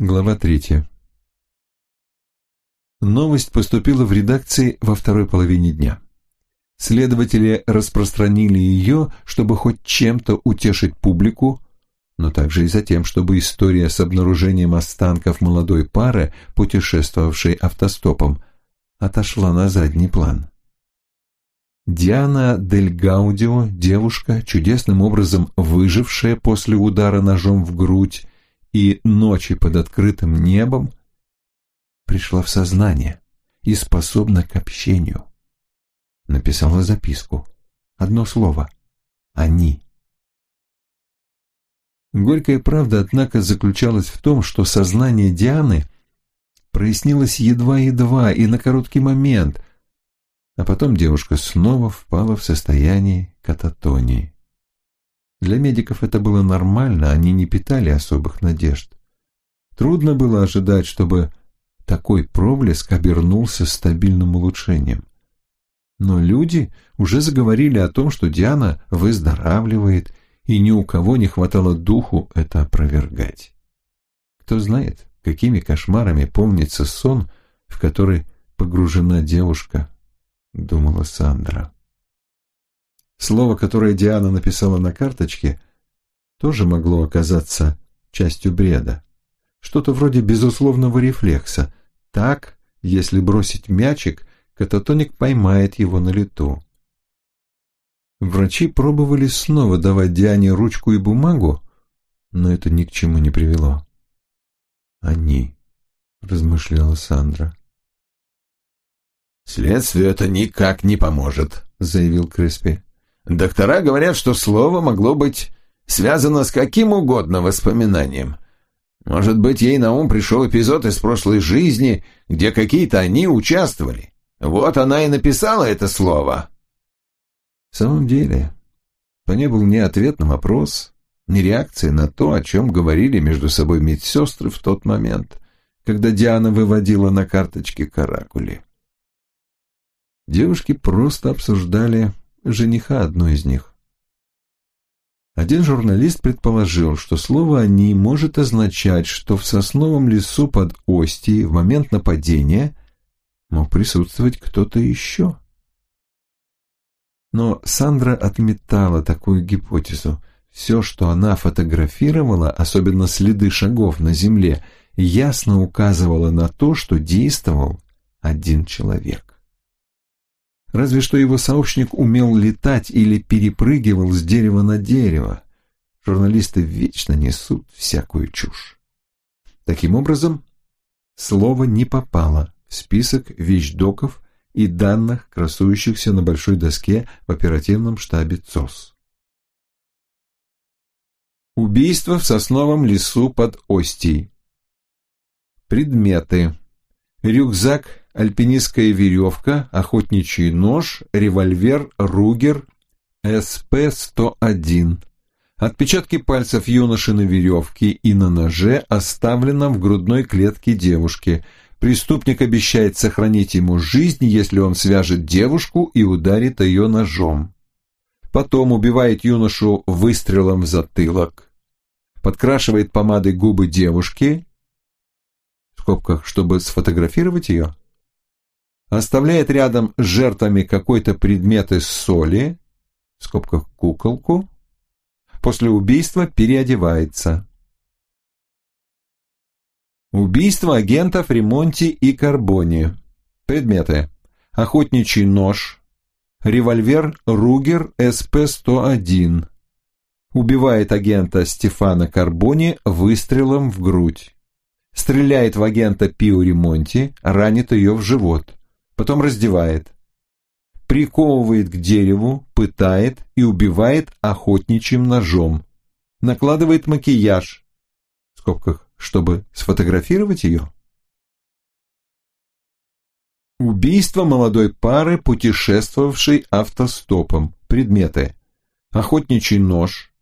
Глава третья. Новость поступила в редакции во второй половине дня. Следователи распространили ее, чтобы хоть чем-то утешить публику, но также и за тем, чтобы история с обнаружением останков молодой пары, путешествовавшей автостопом, отошла на задний план. Диана Дель Гаудио, девушка, чудесным образом выжившая после удара ножом в грудь и ночи под открытым небом, пришла в сознание и способна к общению. Написала записку. Одно слово. Они. Горькая правда, однако, заключалась в том, что сознание Дианы прояснилось едва-едва и на короткий момент, а потом девушка снова впала в состояние кататонии. Для медиков это было нормально, они не питали особых надежд. Трудно было ожидать, чтобы такой проблеск обернулся стабильным улучшением. Но люди уже заговорили о том, что Диана выздоравливает, и ни у кого не хватало духу это опровергать. Кто знает, какими кошмарами помнится сон, в который погружена девушка, думала Сандра. Слово, которое Диана написала на карточке, тоже могло оказаться частью бреда. Что-то вроде безусловного рефлекса. Так, если бросить мячик, кататоник поймает его на лету. Врачи пробовали снова давать Диане ручку и бумагу, но это ни к чему не привело. «Они», — размышляла Сандра. «Следствию это никак не поможет», — заявил Криспи. «Доктора говорят, что слово могло быть связано с каким угодно воспоминанием. Может быть, ей на ум пришел эпизод из прошлой жизни, где какие-то они участвовали. Вот она и написала это слово». В самом деле, то не был ни ответ на вопрос, ни реакции на то, о чем говорили между собой медсестры в тот момент, когда Диана выводила на карточке каракули. Девушки просто обсуждали жениха одной из них. Один журналист предположил, что слово «они» может означать, что в сосновом лесу под Остией в момент нападения мог присутствовать кто-то еще. Но Сандра отметала такую гипотезу. Все, что она фотографировала, особенно следы шагов на земле, ясно указывало на то, что действовал один человек. Разве что его сообщник умел летать или перепрыгивал с дерева на дерево. Журналисты вечно несут всякую чушь. Таким образом, слово не попало в список вещдоков, и данных, красующихся на большой доске в оперативном штабе ЦОС. Убийство в сосновом лесу под Остией. Предметы. Рюкзак, альпинистская веревка, охотничий нож, револьвер Ругер СП-101. Отпечатки пальцев юноши на веревке и на ноже оставлено в грудной клетке девушки – Преступник обещает сохранить ему жизнь, если он свяжет девушку и ударит ее ножом. Потом убивает юношу выстрелом в затылок. Подкрашивает помадой губы девушки, скобках, чтобы сфотографировать ее. Оставляет рядом с жертвами какой-то предмет из соли, в скобках куколку. После убийства переодевается. Убийство агентов Ремонти и Карбони. Предметы. Охотничий нож. Револьвер Ругер СП-101. Убивает агента Стефана Карбони выстрелом в грудь. Стреляет в агента Пио Ремонти, ранит ее в живот. Потом раздевает. Приковывает к дереву, пытает и убивает охотничьим ножом. Накладывает макияж. В скобках чтобы сфотографировать ее? Убийство молодой пары, путешествовавшей автостопом. Предметы. Охотничий нож.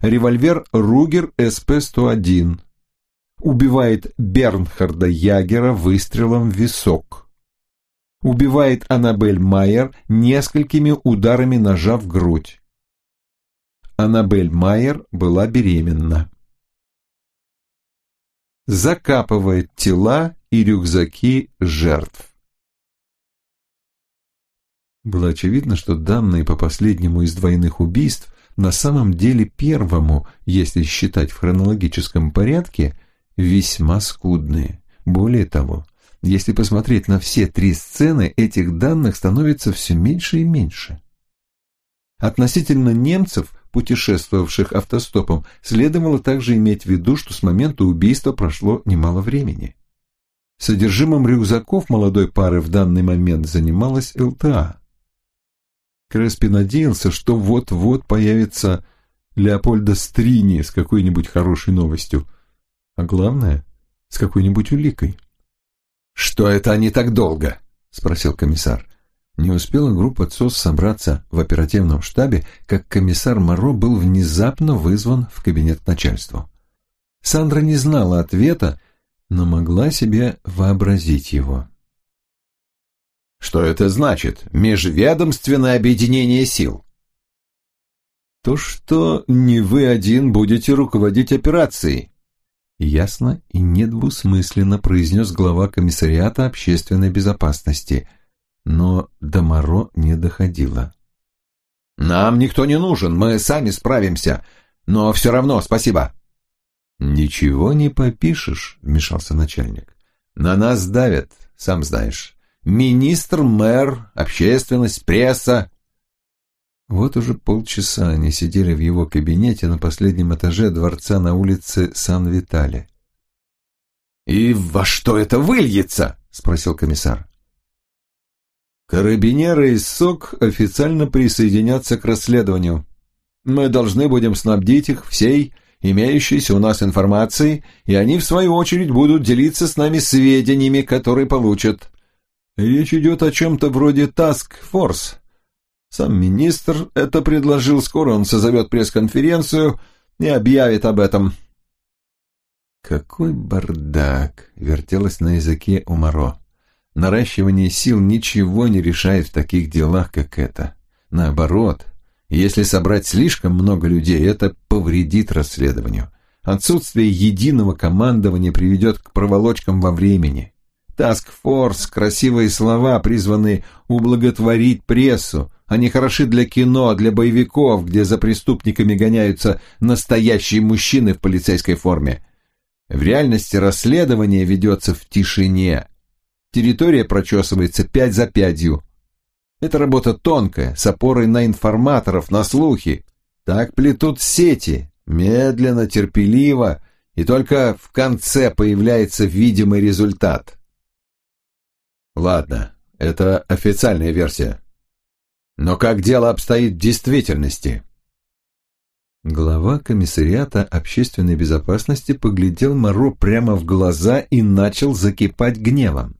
Револьвер Ругер СП-101. Убивает Бернхарда Ягера выстрелом в висок. Убивает Аннабель Майер несколькими ударами ножа в грудь. Аннабель Майер была беременна. закапывает тела и рюкзаки жертв. Было очевидно, что данные по последнему из двойных убийств на самом деле первому, если считать в хронологическом порядке, весьма скудные. Более того, если посмотреть на все три сцены, этих данных становится все меньше и меньше. Относительно немцев, путешествовавших автостопом, следовало также иметь в виду, что с момента убийства прошло немало времени. Содержимым рюкзаков молодой пары в данный момент занималась ЛТА. Креспи надеялся, что вот-вот появится Леопольда Стрини с какой-нибудь хорошей новостью, а главное, с какой-нибудь уликой. «Что это они так долго?» — спросил комиссар. Не успела группа ЦОС собраться в оперативном штабе, как комиссар Моро был внезапно вызван в кабинет к начальству. Сандра не знала ответа, но могла себе вообразить его. Что это значит? Межведомственное объединение сил. То, что не вы один будете руководить операцией. Ясно и недвусмысленно произнес глава комиссариата общественной безопасности, но до Моро не доходило. «Нам никто не нужен, мы сами справимся, но все равно спасибо». «Ничего не попишешь», — вмешался начальник. «На нас давят, сам знаешь. Министр, мэр, общественность, пресса. Вот уже полчаса они сидели в его кабинете на последнем этаже дворца на улице Сан-Витале. «И во что это выльется?» — спросил комиссар. «Карабинеры и СОК официально присоединятся к расследованию. Мы должны будем снабдить их всей имеющейся у нас информацией, и они, в свою очередь, будут делиться с нами сведениями, которые получат. Речь идет о чем-то вроде Task Force. Сам министр это предложил, скоро он созовет пресс-конференцию и объявит об этом. Какой бардак, вертелось на языке у Моро. Наращивание сил ничего не решает в таких делах, как это. Наоборот, если собрать слишком много людей, это повредит расследованию. Отсутствие единого командования приведет к проволочкам во времени. Таскфорс, красивые слова, призванные ублаготворить прессу. Они хороши для кино, для боевиков, где за преступниками гоняются настоящие мужчины в полицейской форме. В реальности расследование ведется в тишине. Территория прочесывается пять за пятью. Это работа тонкая, с опорой на информаторов, на слухи. Так плетут сети, медленно, терпеливо, и только в конце появляется видимый результат. Ладно, это официальная версия. Но как дело обстоит в действительности? Глава комиссариата общественной безопасности поглядел Моро прямо в глаза и начал закипать гневом.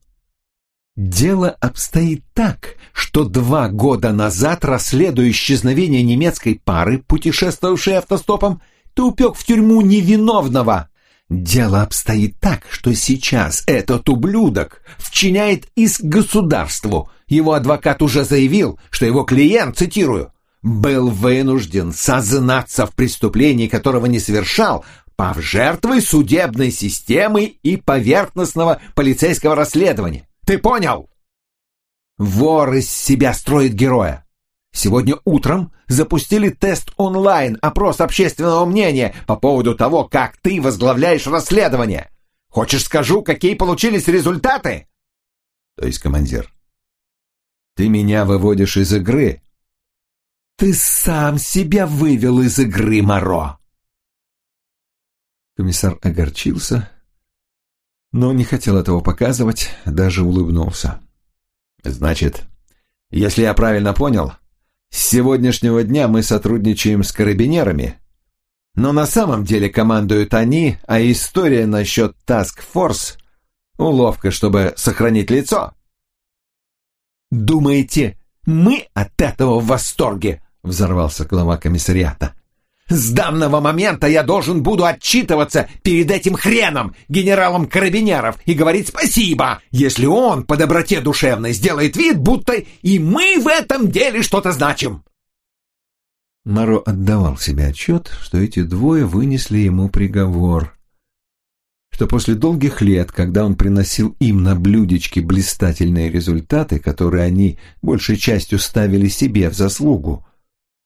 Дело обстоит так, что два года назад, расследуя исчезновение немецкой пары, путешествовавшей автостопом, ты упек в тюрьму невиновного, Дело обстоит так, что сейчас этот ублюдок вчиняет иск государству. Его адвокат уже заявил, что его клиент, цитирую, был вынужден сознаться в преступлении, которого не совершал, пав жертвой судебной системы и поверхностного полицейского расследования. Ты понял? Вор из себя строит героя. Сегодня утром запустили тест онлайн, опрос общественного мнения по поводу того, как ты возглавляешь расследование. Хочешь скажу, какие получились результаты? То есть, командир, ты меня выводишь из игры? Ты сам себя вывел из игры, Моро. Комиссар огорчился, но не хотел этого показывать, даже улыбнулся. Значит, если я правильно понял, с сегодняшнего дня мы сотрудничаем с карабинерами. Но на самом деле командуют они, а история насчет Task Force — уловка, чтобы сохранить лицо. «Думаете, мы от этого в восторге?» — взорвался глава комиссариата. С данного момента я должен буду отчитываться перед этим хреном, генералом Карабинеров, и говорить спасибо, если он по доброте душевной сделает вид, будто и мы в этом деле что-то значим. Маро отдавал себе отчет, что эти двое вынесли ему приговор. что после долгих лет, когда он приносил им на блюдечке блистательные результаты, которые они большей частью ставили себе в заслугу,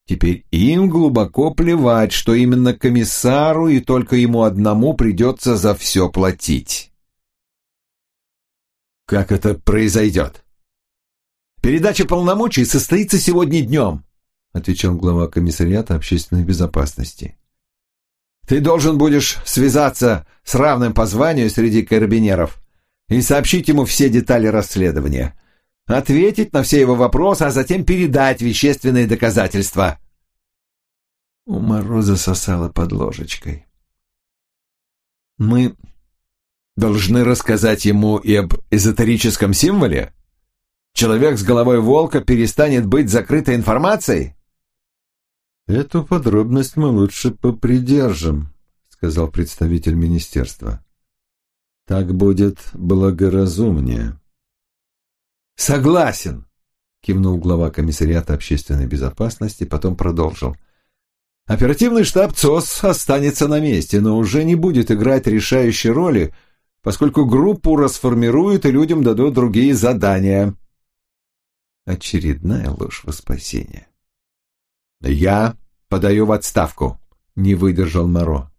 теперь им глубоко плевать, что именно комиссару и только ему одному придется за все платить. Как это произойдет? Передача полномочий состоится сегодня днем, отвечал глава комиссариата общественной безопасности. Ты должен будешь связаться с равным по званию среди карабинеров и сообщить ему все детали расследования, ответить на все его вопросы, а затем передать вещественные доказательства. У Мороза сосало под ложечкой. Мы должны рассказать ему и об эзотерическом символе? Человек с головой волка перестанет быть закрытой информацией? «Эту подробность мы лучше попридержим», — сказал представитель министерства. «Так будет благоразумнее». «Согласен», — кивнул глава комиссариата общественной безопасности, потом продолжил. «Оперативный штаб ЦОС останется на месте, но уже не будет играть решающей роли, поскольку группу расформируют и людям дадут другие задания». Очередная ложь во спасение. «Я подаю в отставку», — не выдержал Моро.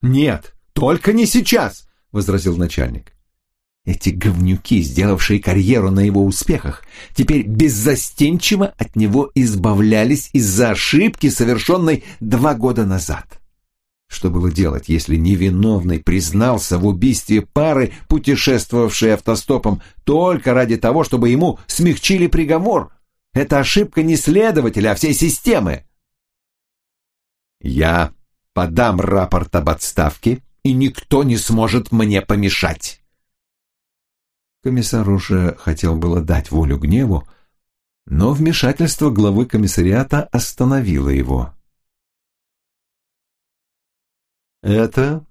«Нет, только не сейчас», — возразил начальник. Эти говнюки, сделавшие карьеру на его успехах, теперь беззастенчиво от него избавлялись из-за ошибки, совершенной два года назад. Что было делать, если невиновный признался в убийстве пары, путешествовавшей автостопом, только ради того, чтобы ему смягчили приговор? Это ошибка не следователя, а всей системы. Я подам рапорт об отставке, и никто не сможет мне помешать. Комиссар уже хотел было дать волю гневу, но вмешательство главы комиссариата остановило его. «Это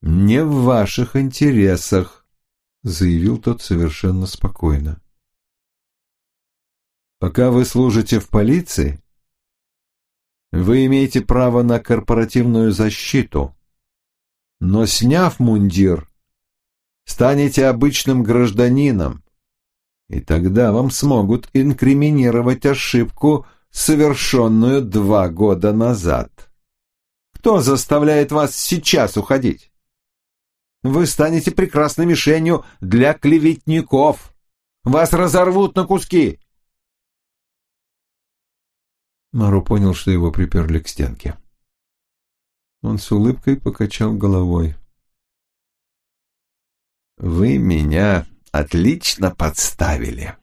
не в ваших интересах», — заявил тот совершенно спокойно. Пока вы служите в полиции, вы имеете право на корпоративную защиту. Но сняв мундир, станете обычным гражданином, и тогда вам смогут инкриминировать ошибку, совершенную два года назад. Кто заставляет вас сейчас уходить? Вы станете прекрасной мишенью для клеветников. Вас разорвут на куски. Мару понял, что его приперли к стенке. Он с улыбкой покачал головой. «Вы меня отлично подставили».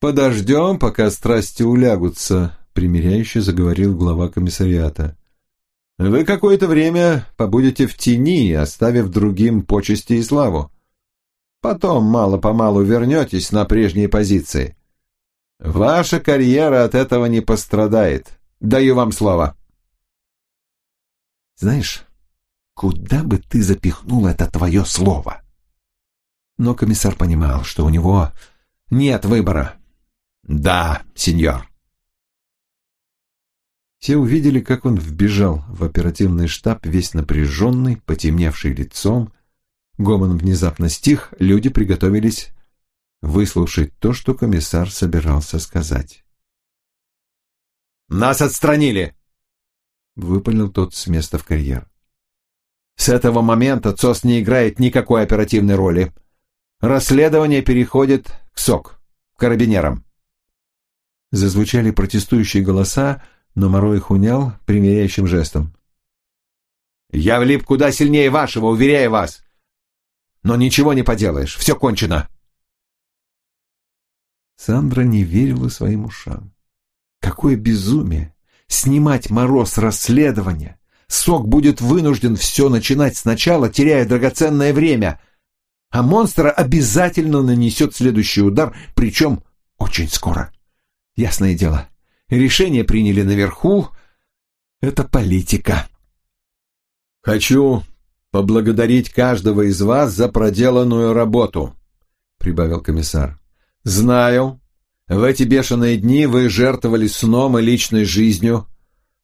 «Подождем, пока страсти улягутся», — примиряюще заговорил глава комиссариата. «Вы какое-то время побудете в тени, оставив другим почести и славу. Потом мало-помалу вернетесь на прежние позиции. Ваша карьера от этого не пострадает. Даю вам слово. Знаешь, куда бы ты запихнул это твое слово? Но комиссар понимал, что у него нет выбора. Да, сеньор. Все увидели, как он вбежал в оперативный штаб, весь напряженный, потемневший лицом. Гомон внезапно стих, люди приготовились выслушать то, что комиссар собирался сказать. «Нас отстранили!» — выпалил тот с места в карьер. «С этого момента ЦОС не играет никакой оперативной роли. Расследование переходит к СОК, к карабинерам». Зазвучали протестующие голоса, но Моро их унял примиряющим жестом. «Я влип куда сильнее вашего, уверяю вас. Но ничего не поделаешь, все кончено». Сандра не верила своим ушам. Какое безумие! Снимать мороз расследования! Сок будет вынужден все начинать сначала, теряя драгоценное время. А монстра обязательно нанесет следующий удар, причем очень скоро. Ясное дело, решение приняли наверху. Это политика. «Хочу поблагодарить каждого из вас за проделанную работу», — прибавил комиссар. Знаю. В эти бешеные дни вы жертвовали сном и личной жизнью.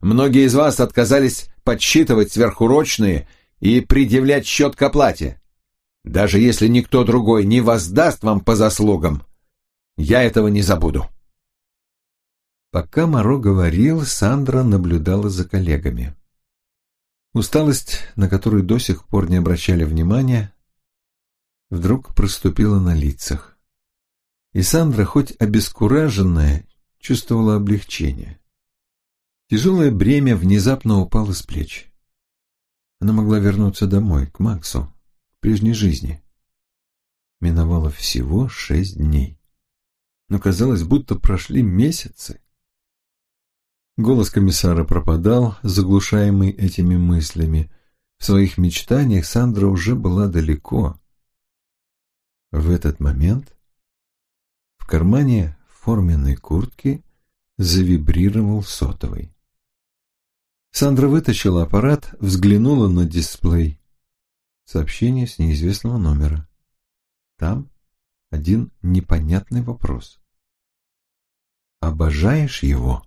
Многие из вас отказались подсчитывать сверхурочные и предъявлять счет к оплате. Даже если никто другой не воздаст вам по заслугам, я этого не забуду. Пока Моро говорил, Сандра наблюдала за коллегами. Усталость, на которую до сих пор не обращали внимания, вдруг проступила на лицах. И Сандра, хоть обескураженная, чувствовала облегчение. Тяжелое бремя внезапно упало с плеч. Она могла вернуться домой, к Максу, к прежней жизни. Миновало всего шесть дней. Но казалось, будто прошли месяцы. Голос комиссара пропадал, заглушаемый этими мыслями. В своих мечтаниях Сандра уже была далеко. В этот момент в кармане форменной куртки завибрировал сотовый. Сандра вытащила аппарат, взглянула на дисплей. Сообщение с неизвестного номера. Там один непонятный вопрос. «Обожаешь его?»